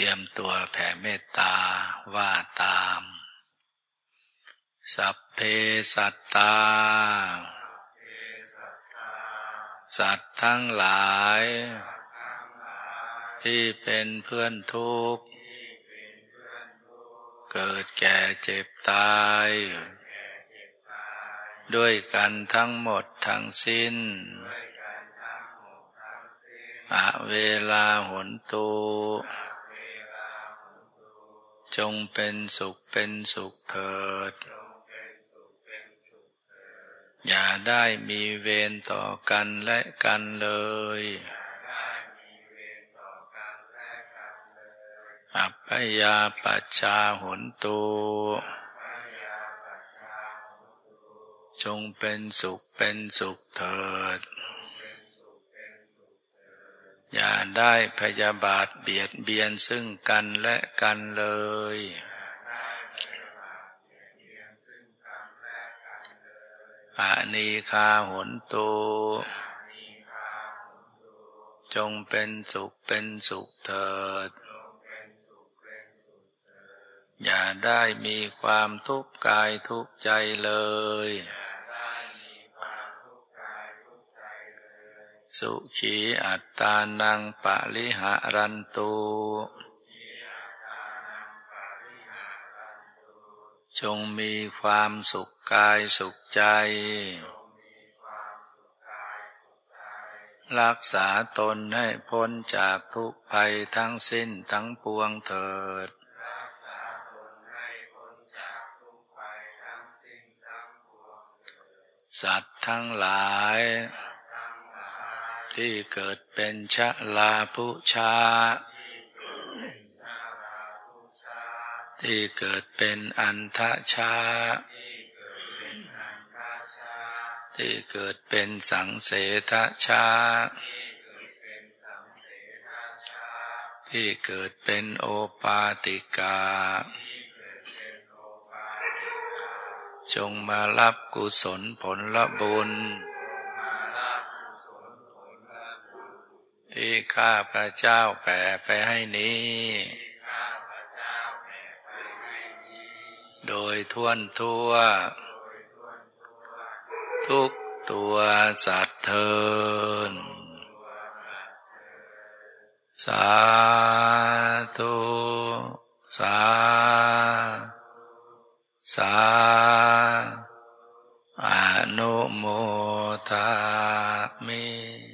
เตรียมตัวแผ่เมตตาว่าตาม สัพเพสัตตา สัตว์ทั้งหลาย ที่เป็นเพื่อนทุกข์ เกิดแก่เจ็บตาย ด้วยกันทั้งหมดทั้งสิ้นอะเวลาหนตู จงเป็นสุขเป็นสุขเถิด อย่าได้มีเวรต่อกันและกันเลย อัปปยาปัชชาหนตูจงเป็นสุขเป็นสุขเถิด อย่า ได้พยาบาทเบียดเบียนซึ่งกันและกันเลย อานีคาหนตูจงเป็นสุขเป็นสุขเถิด อย่าได้มีความทุกข์กายทุกข์ใจเลย สุขีอัตตานังปะลิหะรันตุจงมีความสุขกายสุขใจ รักษาตนให้พ้นจากทุกภัยทั้งสิ้นทั้งปวงเถิด สัตว์ทั้งหลาย ที่เกิดเป็นชะลาภุชา ที่เกิดเป็นอันทชา ที่เกิดเป็นสังเสทชา ที่เกิดเป็นโอปาติกาจงมารับกุศลผลละบุญ ที่ข้าพระเจ้าแผ่ไปให้นี้ โดยท่วนทั่ว ทุกตัวสัตว์เทินสาธุสา สา อนุโมทามิ